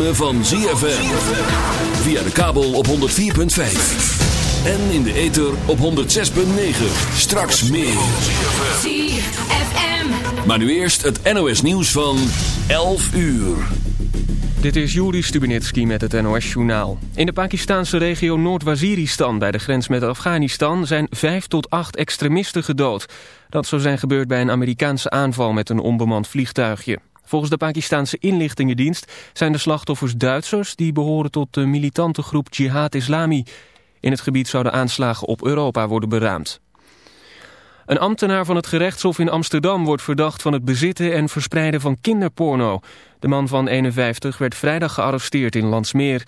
ritme van ZFM. Via de kabel op 104.5. En in de ether op 106.9. Straks meer. ZFM. Maar nu eerst het NOS nieuws van 11 uur. Dit is Juri Stubenitski met het NOS-journaal. In de Pakistanse regio Noord-Waziristan bij de grens met Afghanistan... zijn vijf tot acht extremisten gedood. Dat zou zijn gebeurd bij een Amerikaanse aanval met een onbemand vliegtuigje. Volgens de Pakistanse inlichtingendienst zijn de slachtoffers Duitsers... die behoren tot de militante groep Jihad Islami. In het gebied zouden aanslagen op Europa worden beraamd. Een ambtenaar van het gerechtshof in Amsterdam wordt verdacht van het bezitten en verspreiden van kinderporno. De man van 51 werd vrijdag gearresteerd in Landsmeer.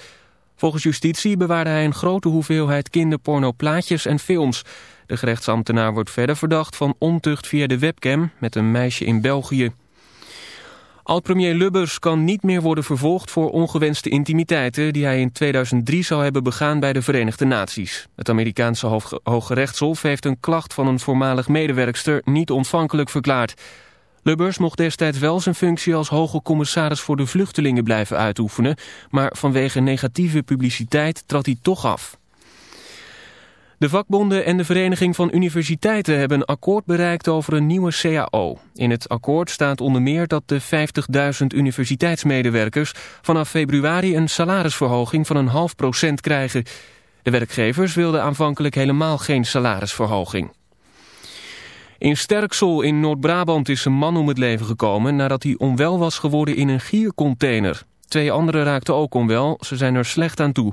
Volgens justitie bewaarde hij een grote hoeveelheid kinderporno plaatjes en films. De gerechtsambtenaar wordt verder verdacht van ontucht via de webcam met een meisje in België. Oud-premier Lubbers kan niet meer worden vervolgd voor ongewenste intimiteiten die hij in 2003 zou hebben begaan bij de Verenigde Naties. Het Amerikaanse Hoge Rechtshof heeft een klacht van een voormalig medewerkster niet ontvankelijk verklaard. Lubbers mocht destijds wel zijn functie als hoge commissaris voor de vluchtelingen blijven uitoefenen, maar vanwege negatieve publiciteit trad hij toch af. De vakbonden en de Vereniging van Universiteiten hebben een akkoord bereikt over een nieuwe CAO. In het akkoord staat onder meer dat de 50.000 universiteitsmedewerkers vanaf februari een salarisverhoging van een half procent krijgen. De werkgevers wilden aanvankelijk helemaal geen salarisverhoging. In Sterksel in Noord-Brabant is een man om het leven gekomen nadat hij onwel was geworden in een giercontainer. Twee anderen raakten ook onwel, ze zijn er slecht aan toe.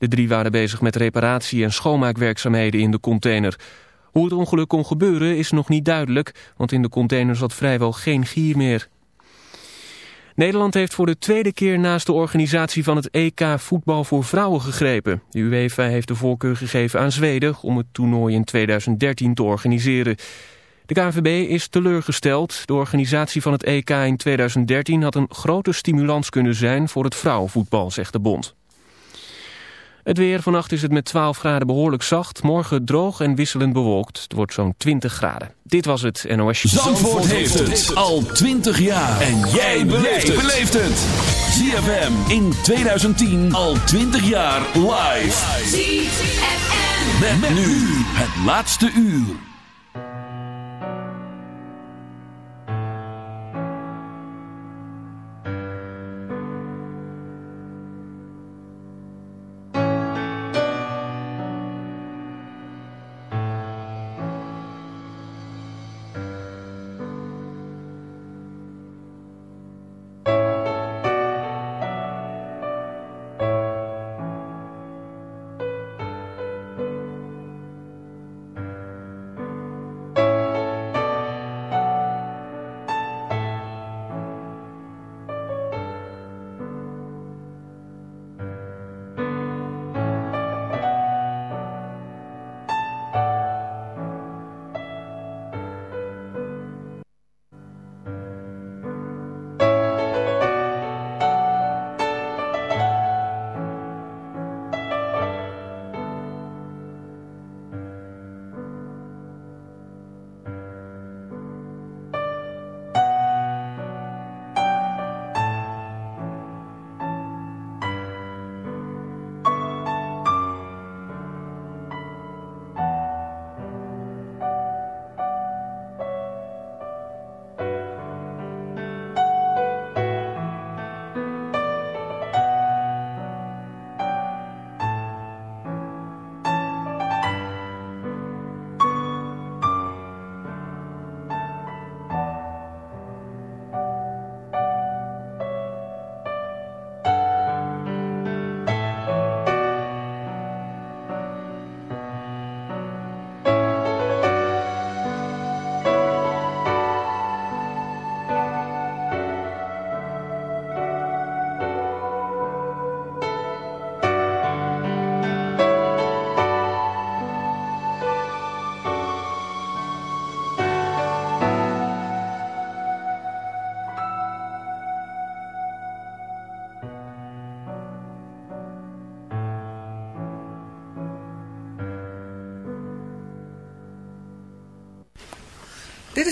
De drie waren bezig met reparatie- en schoonmaakwerkzaamheden in de container. Hoe het ongeluk kon gebeuren is nog niet duidelijk, want in de container zat vrijwel geen gier meer. Nederland heeft voor de tweede keer naast de organisatie van het EK voetbal voor vrouwen gegrepen. De UEFA heeft de voorkeur gegeven aan Zweden om het toernooi in 2013 te organiseren. De KNVB is teleurgesteld. De organisatie van het EK in 2013 had een grote stimulans kunnen zijn voor het vrouwenvoetbal, zegt de bond. Het weer, vannacht is het met 12 graden behoorlijk zacht. Morgen droog en wisselend bewolkt. Het wordt zo'n 20 graden. Dit was het NOS. Zandvoort heeft het al 20 jaar. En jij beleeft het. ZFM in 2010 al 20 jaar live. ZFM. Met, nu het laatste uur.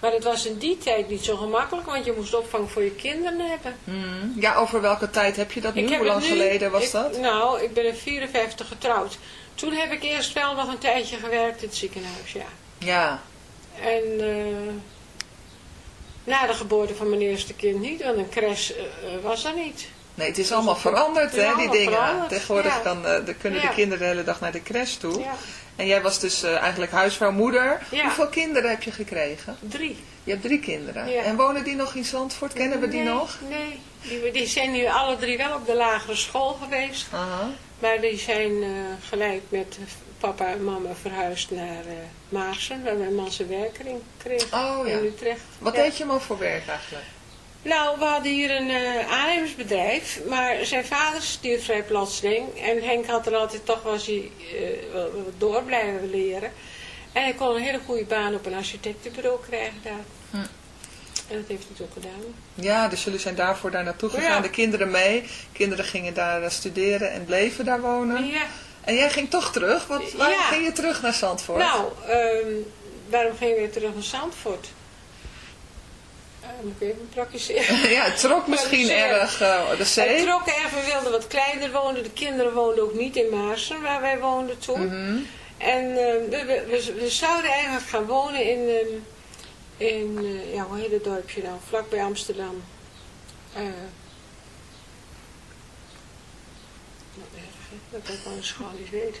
Maar het was in die tijd niet zo gemakkelijk, want je moest opvang voor je kinderen hebben. Hmm. Ja, over welke tijd heb je dat nu? Hoe lang nu, geleden was ik, dat? Nou, ik ben in 54 getrouwd. Toen heb ik eerst wel nog een tijdje gewerkt in het ziekenhuis, ja. Ja. En uh, na de geboorte van mijn eerste kind niet, want een crash uh, was er niet. Nee, het is dus allemaal veranderd, hè, die dingen. Veranderd. Tegenwoordig ja. kan, de, kunnen ja. de kinderen de hele dag naar de crash toe. Ja. En jij was dus uh, eigenlijk huisvrouw, moeder. Ja. Hoeveel kinderen heb je gekregen? Drie. Je hebt drie kinderen. En wonen die nog in Zandvoort? Kennen we die nog? Nee, die, die, zijn nu alle drie wel op de lagere school geweest. Maar die zijn uh, gelijk met papa en mama verhuisd naar uh, Maarsen, waar mijn man zijn werking kreeg oh, ja. in Utrecht. Wat deed je maar voor werk eigenlijk? Nou, we hadden hier een uh, aannemersbedrijf, maar zijn vader stierf vrij plotseling. En Henk had er altijd toch was hij uh, wat door blijven leren. En hij kon een hele goede baan op een architectenbureau krijgen daar. Hm. En dat heeft hij ook gedaan. Ja, dus jullie zijn daarvoor daar naartoe gegaan. Ja. De kinderen mee. Kinderen gingen daar studeren en bleven daar wonen. Ja. En jij ging toch terug? Wat, waarom ja. ging je terug naar Zandvoort? Nou, um, waarom ging je terug naar Zandvoort? Moet ik even praktiseren. Ja, het trok misschien erg uh, de zee. Het trok erg, we wilden wat kleiner wonen. De kinderen woonden ook niet in Maarsen, waar wij woonden toen. Mm -hmm. En uh, we, we, we, zouden eigenlijk gaan wonen in, um, in uh, ja, hoe heet het dorpje nou, vlakbij Amsterdam. Hè? dat ik wel eens gewoon niet weet.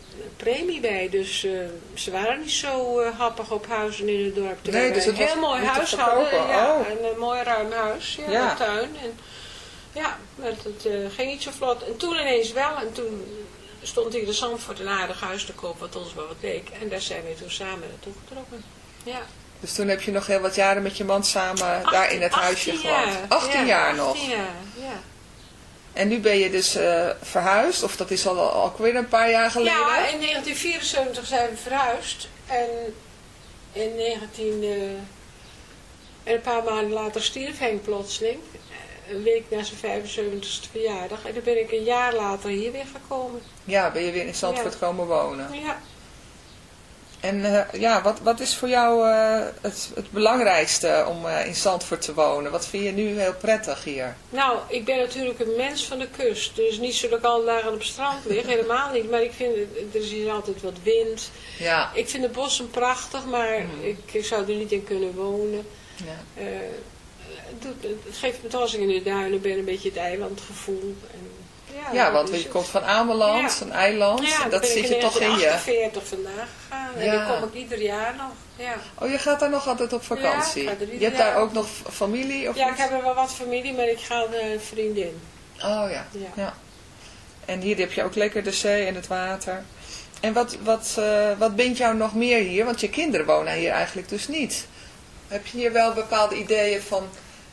premie bij. Dus uh, ze waren niet zo uh, happig op huizen in het dorp. Nee, dus het een heel mooi huis hadden. Ja, oh. een, een mooi ruim huis. Ja, ja. Een tuin. En, ja, maar het uh, ging niet zo vlot. En toen ineens wel. En toen stond hier de Zandvoort een aardig huis te koop, wat ons wel wat leek. En daar zijn we toen samen naartoe getrokken. Ja. Dus toen heb je nog heel wat jaren met je man samen 18, daar in het huisje gewoond. 18 ja, jaar nog. 18 jaar, ja. En nu ben je dus uh, verhuisd, of dat is al, al weer een paar jaar geleden? Ja, in 1974 zijn we verhuisd. En in 19... Uh, en een paar maanden later stierf Henk plotseling. Een week na zijn 75ste verjaardag. En dan ben ik een jaar later hier weer gekomen. Ja, ben je weer in Zandvoort ja. komen wonen. Ja. En uh, ja, wat, wat is voor jou uh, het, het belangrijkste om uh, in Zandvoort te wonen? Wat vind je nu heel prettig hier? Nou, ik ben natuurlijk een mens van de kust. Dus niet zo dat ik al dagen op het strand lig, helemaal niet. Maar ik vind, er is hier altijd wat wind. Ja. Ik vind de bossen prachtig, maar mm. ik, ik, zou er niet in kunnen wonen. Ja. Het, doet, het, geeft me toch als ik in de duinen ben een beetje het eilandgevoel. En, ja, ja, want je komt van Ameland, ja. een eiland, ja, dat zit je toch in je. Ja, ik ben vandaag gegaan en dan kom ik ieder jaar nog. Ja. Oh, je gaat daar nog altijd op vakantie? Ja, je hebt daar ook nog familie? Of ja, ik heb er wel wat familie, maar ik ga een vriendin. Oh ja. ja. En hier heb je ook lekker de zee en het water. En wat, wat, uh, wat bindt jou nog meer hier? Want je kinderen wonen hier eigenlijk dus niet. Heb je hier wel bepaalde ideeën van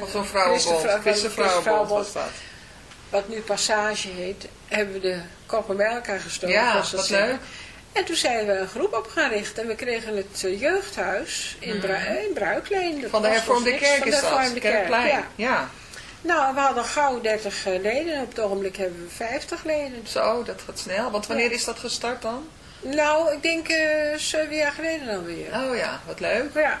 of zo'n vrouwenbond, Christenvrouwenbond was dat. Wat nu Passage heet, hebben we de koppen bij elkaar gestoken. Ja, wat leuk. En toen zijn we een groep op gaan richten. En we kregen het eh, jeugdhuis in, Bru in Bruikleen. Van de hervormde kerk is dat, Kerkplein. Ja. ja. Nou, we hadden gauw 30 eh, leden. Op het ogenblik hebben we 50 leden. Zo, dat gaat snel. Want wanneer is dat gestart dan? Nou, ik denk uh, zeven jaar geleden dan weer. Oh ja, wat leuk. Ja,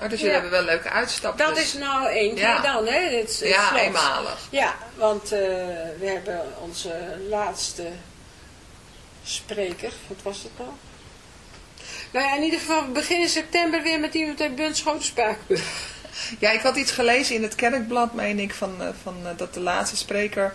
Oh, dus jullie hebben wel leuke uitstapjes. Dat is nou één keer dan, hè? Dit, ja, eenmalig. Ja, want uh, we hebben onze laatste spreker, wat was het nou? Nou ja, in ieder geval begin september weer met iemand uit Spakenburg. Ja, ik had iets gelezen in het kerkblad, meen ik, van, uh, van uh, dat de laatste spreker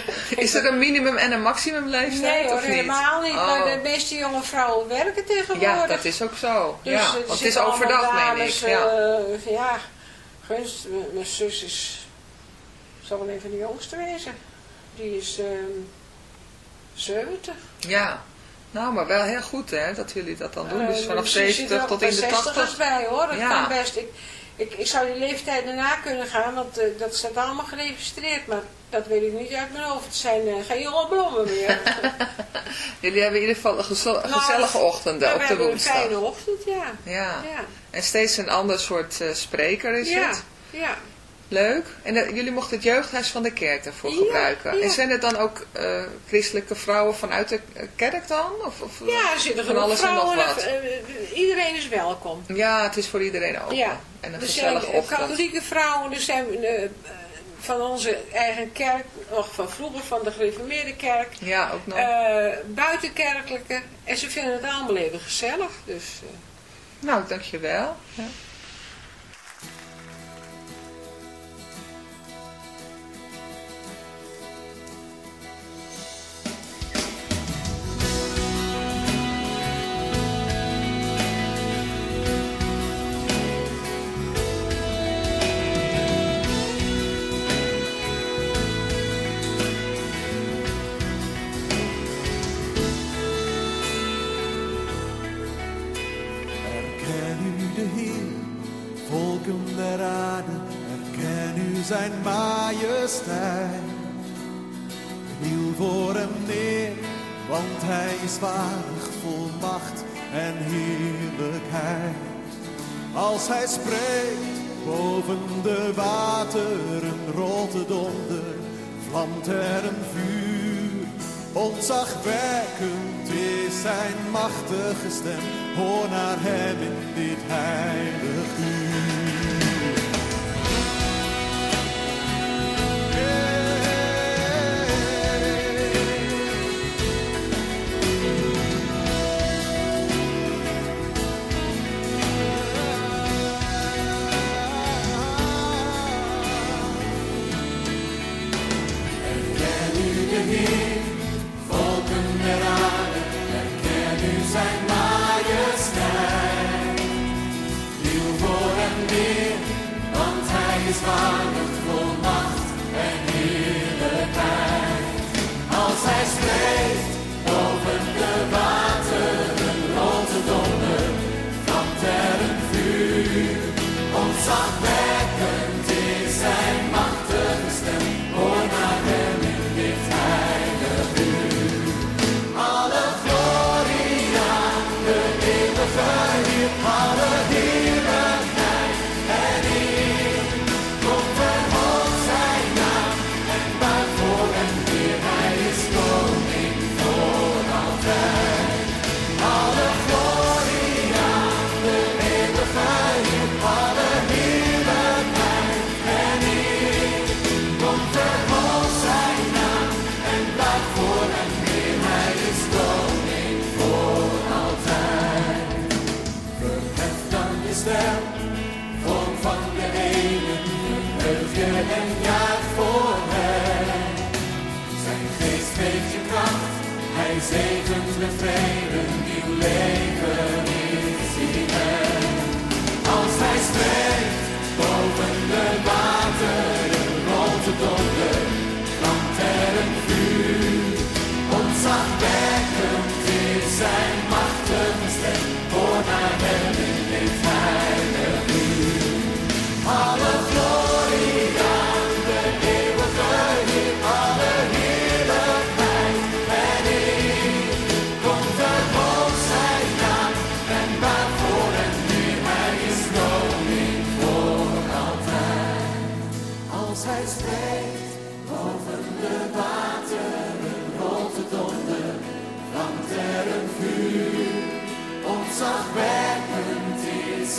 is er een minimum en een maximum leeftijd? Nee hoor, of niet? helemaal niet. Oh. Maar de meeste jonge vrouwen werken tegenwoordig. Ja, dat is ook zo. Dus, ja, want het is overdag, meen ik. Ja, uh, ja gunst, mijn zus is, zal wel een van de jongste wezen. Die is uh, 70. Ja, nou, maar wel heel goed hè, dat jullie dat dan doen. Dus uh, vanaf 70 tot in de 80. bij hoor, dat ja. kan best. Ik, ik, ik zou die leeftijd daarna kunnen gaan, want uh, dat staat allemaal geregistreerd. Maar Dat weet ik niet uit mijn hoofd. Het zijn uh, geen jonge bloemen meer. Jullie hebben in ieder geval een nou, gezellige ochtend op de woensdag. een fijne ochtend, ja. ja. ja. En steeds een ander soort uh, spreker is ja. het? Ja. Leuk. En uh, jullie mochten het jeugdhuis van de kerk daarvoor gebruiken. En zijn het dan ook christelijke vrouwen vanuit de kerk dan? Of, of ja, er zitten van alles vrouwen, en nog wat? iedereen is welkom. Ja, het is voor iedereen open. Ja. En een er gezellige zijn ochtend. katholieke vrouwen, er zijn van onze eigen kerk, nog van vroeger van de gereformeerde kerk. Ja, ook nog. buitenkerkelijke. En ze vinden het allemaal even gezellig. Dus, Nou, dankjewel. Ja. them. of repenties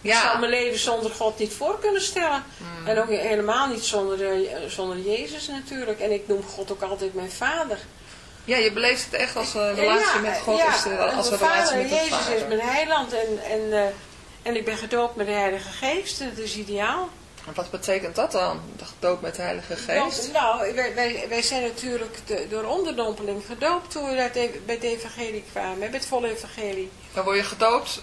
Ja. Ik zou mijn leven zonder God niet voor kunnen stellen. Mm. En ook helemaal niet zonder, uh, zonder Jezus natuurlijk. En ik noem God ook altijd mijn vader. Ja, je beleeft het echt als een relatie ja, met God. Ja, is de, als een relatie vader, met Jezus vader. is mijn heiland en, en, en ik ben gedoopt met de Heilige Geest. Dat is ideaal. En wat betekent dat dan, gedoopt met de Heilige Geest? Nou, wij, wij, wij zijn natuurlijk de, door onderdompeling gedoopt toen we bij het evangelie kwamen, bij het volle evangelie. Dan word je gedoopt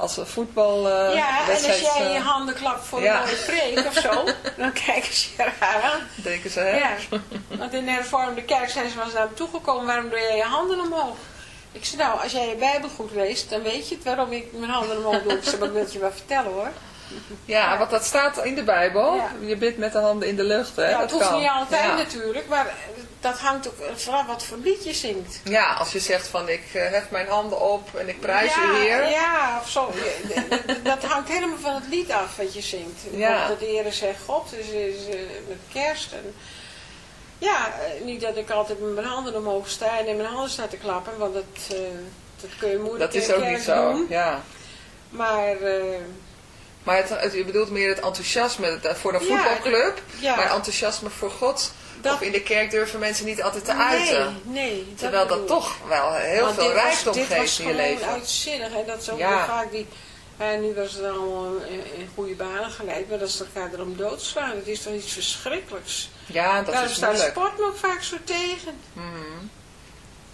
als een voetbal eh, ja, en als jij je eh, handen klapt voor ja. een mooie preek of zo, dan kijken ze je raar aan. denken ze, hè? Ja, want in de hervormde kerk zijn ze wel eens naar me toegekomen, waarom doe jij je handen omhoog? Ik zei, nou, als jij je Bijbel goed leest, dan weet je het waarom ik mijn handen omhoog doe. Ik zei, ik wil je wel vertellen hoor. Ja, want dat staat in de Bijbel. Ja. Je bidt met de handen in de lucht, hè? Ja, dat hoeft niet altijd ja. natuurlijk, maar eh, dat hangt ook vanaf wat voor lied je zingt. Ja, als je zegt van ik eh, hef mijn handen op en ik prijs u Heer. Ja, of zo. Je- dat hangt helemaal van het lied af wat je zingt. Ja. Dat de Heer zegt God, dus is eh, met kerst. En, ja, niet dat ik altijd met mijn handen omhoog sta en in mijn handen sta te klappen, want dat, dat kun je moeilijk Dat is ook niet zo. doen. Ja. Maar Maar het, het- je bedoelt meer het enthousiasme het- voor een voetbalclub. ja. Maar enthousiasme voor God. Dat- Of in de kerk durven mensen niet altijd te nee, uiten. nee. Terwijl dat toch wel heel Want veel dit was- rijkdom dit was geeft in je leven. uitzinnig. En dat is ook Ja. vaak die... En nu was het allemaal in, in goede banen geleid. Maar dat ze elkaar erom doodslaan. Het is toch iets verschrikkelijks. Ja, dat Daarom is staat moeilijk. sport me ook vaak zo tegen. Mhm.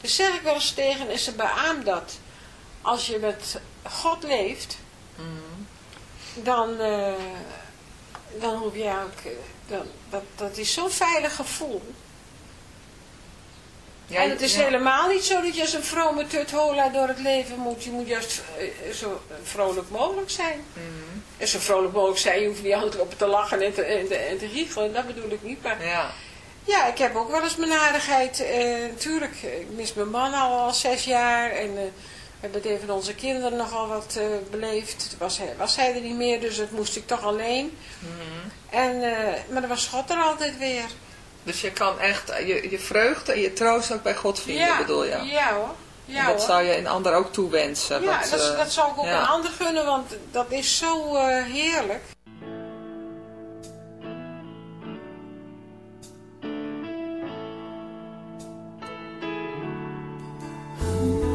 Dus zeg ik wel eens tegen en ze beaamt dat. Als je met God leeft, Mhm. dan, eh, dan hoef je ook, eh, dan, dat, dat is zo'n veilig gevoel. Ja, en het is ja. helemaal niet zo dat je als een vrome tuthola door het leven moet. Je moet juist eh, zo vrolijk mogelijk zijn. Mhm. En zo vrolijk mogelijk zijn, je hoeft niet altijd op te lachen en te, en te, en te giechelen. Dat bedoel ik niet. Maar Ja. Ja, ik heb ook wel eens mijn aardigheid. eh natuurlijk, ik mis mijn man al, al zes jaar. En eh, we hebben het een van onze kinderen nogal wat eh, beleefd. Toen was hij, was hij er niet meer, dus dat moest ik toch alleen. Mhm. En, eh, maar dan was God er altijd weer. Dus je kan echt je, je vreugde en je troost ook bij God vinden, bedoel je? Ja hoor. Ja, En dat hoor. zou je een ander ook toewensen. ja, dat, eh, dat zou ik ook ja. een ander gunnen, want dat is zo eh, heerlijk. Amen.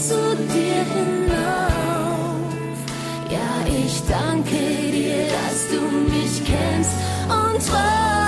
Zu dir hinauf. Ja, ich danke dir, dass du mich kennst und trotzdem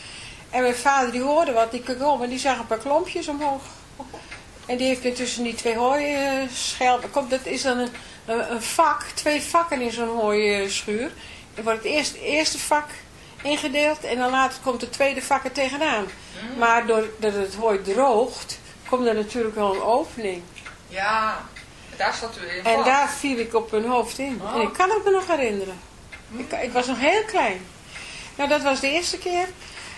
En mijn vader die hoorde wat, die om en die zag een paar klompjes omhoog. En die heeft me tussen die twee hooischelpen, komt dat is dan een, een, vak, twee vakken in zo'n hooischuur. Er wordt het eerste, eerste vak ingedeeld en dan later komt het tweede vak er tegenaan. Maar doordat het hooi droogt, komt er natuurlijk wel een opening. Ja, daar zat u in. En daar viel ik op hun hoofd in. En ik kan het me nog herinneren. Ik, ik was nog heel klein. Nou, dat was de eerste keer.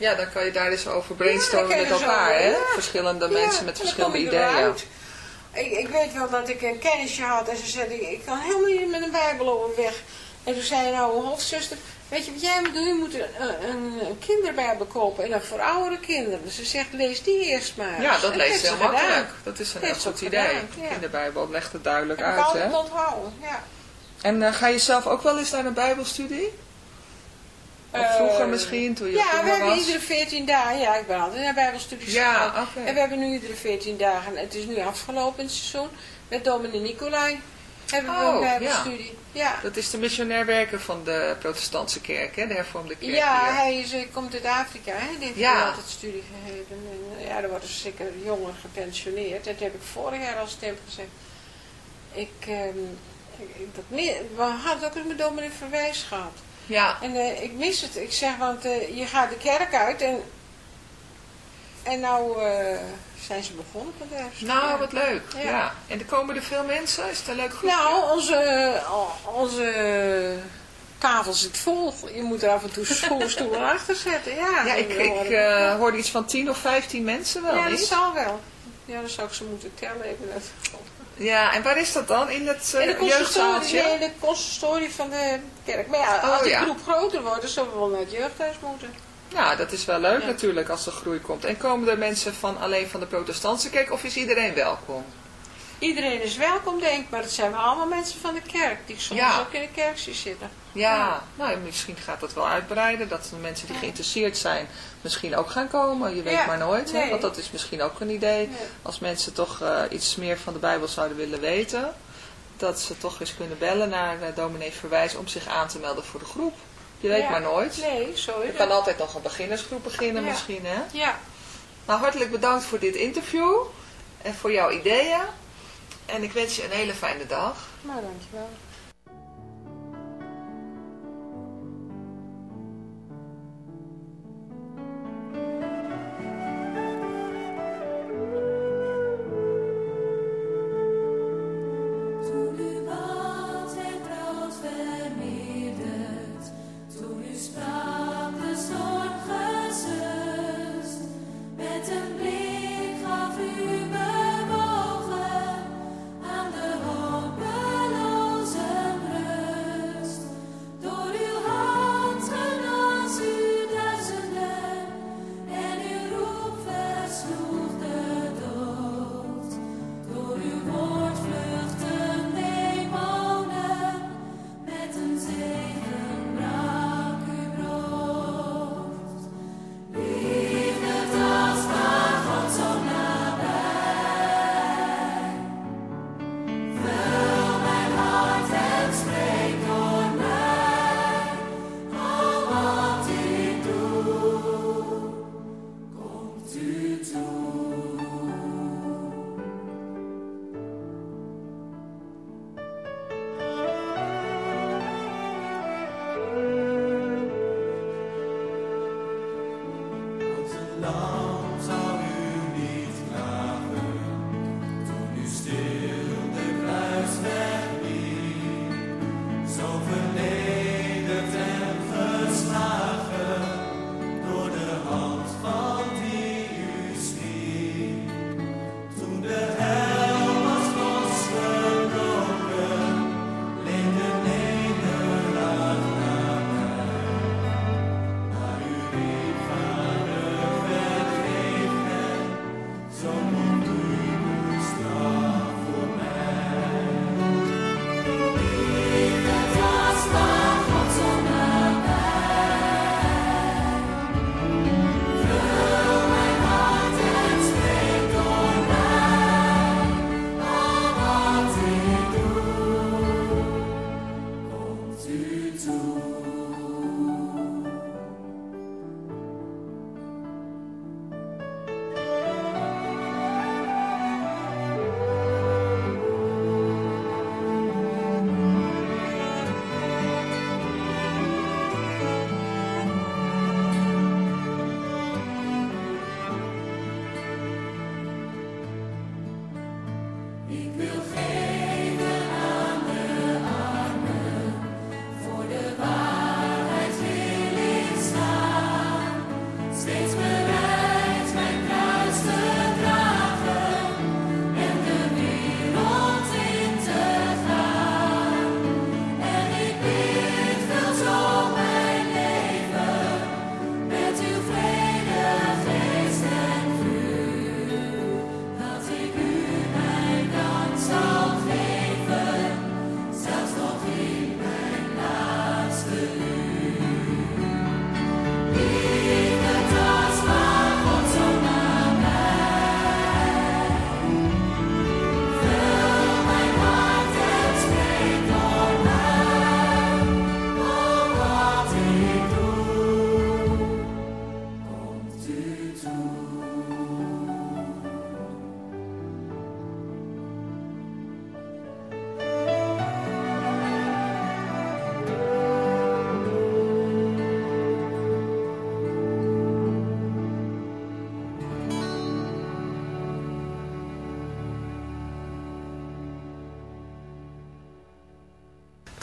Ja, dan kan je daar eens over Ja, brainstormen kan met er elkaar, hè? Verschillende mensen met verschillende ideeën. Ik, ik weet wel dat ik een kennisje had en ze zei, ik, ik kan helemaal niet met een bijbel overweg. En toen zei nou, hoofdzuster, weet je wat jij moet doen? Je moet een, een, een kinderbijbel kopen en dan voor oudere kinderen. Dus ze zegt, lees die eerst maar. Ja, dat En leest heel gedaan. makkelijk. Dat is een heel goed idee. gedaan, ja. In de Bijbel legt het duidelijk Heb ik uit, altijd hè? onthouden, ja. En eh, ga je zelf ook wel eens naar een bijbelstudie? Of vroeger Eh, misschien, toen je Ja, we jonger hebben was? iedere 14 dagen, ja, ik ben altijd naar bijbelstudies Ja, oké. En we hebben nu iedere 14 dagen, het is nu afgelopen het seizoen, met dominee Nicolai hebben we Oh, een bijbelstudie. Ja, Dat is de missionair werker van de protestantse kerk, hè? De hervormde kerk ja hier. hij is, eh, komt uit Afrika, hè? die heeft Ja. altijd studie gegeven. En, eh, ja, er worden zeker jongeren gepensioneerd. Dat heb ik vorig jaar als stem gezegd. Ik, ehm, ik- dat, we hadden ook eens met dominee Verwijs gehad. Ja, En eh, ik mis het. Ik zeg, want eh, je gaat de kerk uit en, en nou eh, zijn ze begonnen met de nou wat leuk. Ja. Ja. En er komen er veel mensen? Is het een leuk groepje? Nou, onze, onze tafel zit vol. Je moet er af en toe stoel- stoelen achter zetten. Ja, Ja, ik, hoorde iets van 10 of 15 mensen wel, ja, dat niet? zal wel. Ja, dan zou ik ze moeten tellen. Even dat. Ja, en waar is dat dan? In het In de uh, consistorie, jeugdzaaltje? nee, de consistorie van de kerk. Maar ja, Oh, als die ja. groep groter wordt, dan zullen we wel naar het jeugdhuis moeten. Ja, dat is wel leuk Ja. natuurlijk als er groei komt. En komen er mensen van alleen van de protestantse kerk of is iedereen welkom? Iedereen is welkom, denk ik, maar het zijn wel allemaal mensen van de kerk, die soms Ja. ook in de kerk zitten. Ja, Ja. nou misschien gaat dat wel uitbreiden. Dat de mensen die geïnteresseerd zijn misschien ook gaan komen. Je weet Ja, maar nooit. Hè? Want dat is misschien ook een idee. Nee. Als mensen toch eh, iets meer van de Bijbel zouden willen weten. Dat ze toch eens kunnen bellen naar uh, dominee Verwijs om zich aan te melden voor de groep. Je weet Ja. maar nooit. Nee, zo Je kan het. altijd nog een beginnersgroep beginnen misschien. Hè? Ja, Nou, hartelijk bedankt voor dit interview. En voor jouw ideeën. En ik wens je een hele fijne dag. maar dankjewel.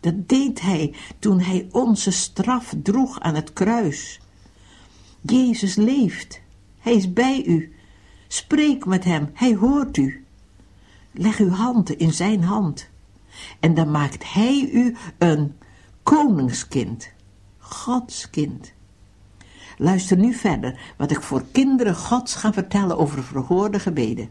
Dat deed hij toen hij onze straf droeg aan het kruis. Jezus leeft. Hij is bij u. Spreek met hem. Hij hoort u. Leg uw hand in zijn hand. En dan maakt hij u een koningskind. Gods kind. Luister nu verder wat ik voor kinderen Gods ga vertellen over verhoorde gebeden.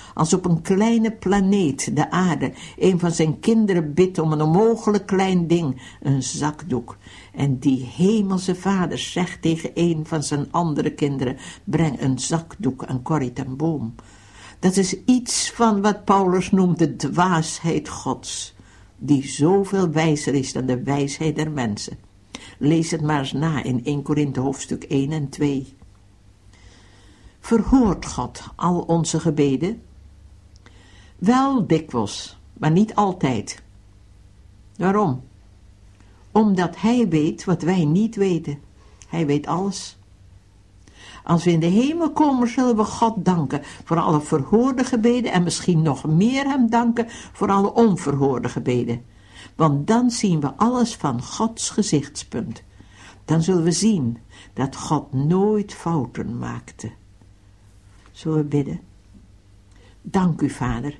als op een kleine planeet, de aarde, een van zijn kinderen bidt om een onmogelijk klein ding, een zakdoek. En die hemelse vader zegt tegen een van zijn andere kinderen, breng een zakdoek aan Corrie ten Boom. Dat is iets van wat Paulus noemt de dwaasheid gods, die zoveel wijzer is dan de wijsheid der mensen. Lees het maar eens na in 1 Korinthe hoofdstuk 1 en 2. Verhoort God al onze gebeden? Wel dikwijls, maar niet altijd. Waarom? Omdat Hij weet wat wij niet weten. Hij weet alles. Als we in de hemel komen, zullen we God danken voor alle verhoorde gebeden en misschien nog meer Hem danken voor alle onverhoorde gebeden. Want dan zien we alles van Gods gezichtspunt. Dan zullen we zien dat God nooit fouten maakte. Zullen we bidden? Dank u, Vader,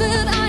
that I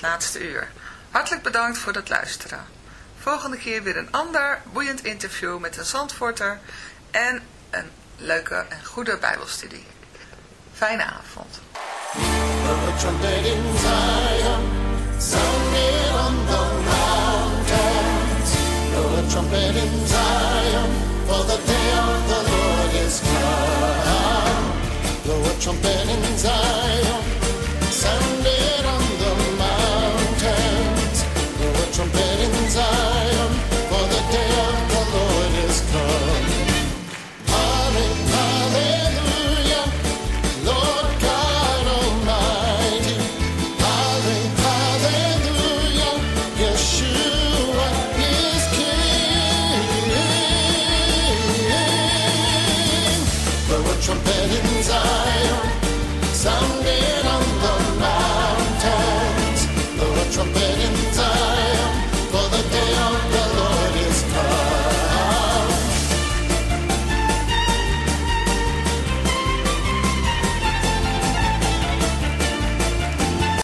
Laatste Uur. Hartelijk bedankt voor het luisteren. Volgende keer weer een ander boeiend interview met een zandvorter en een leuke en goede bijbelstudie. Fijne avond. Trumpet in Zion, sounded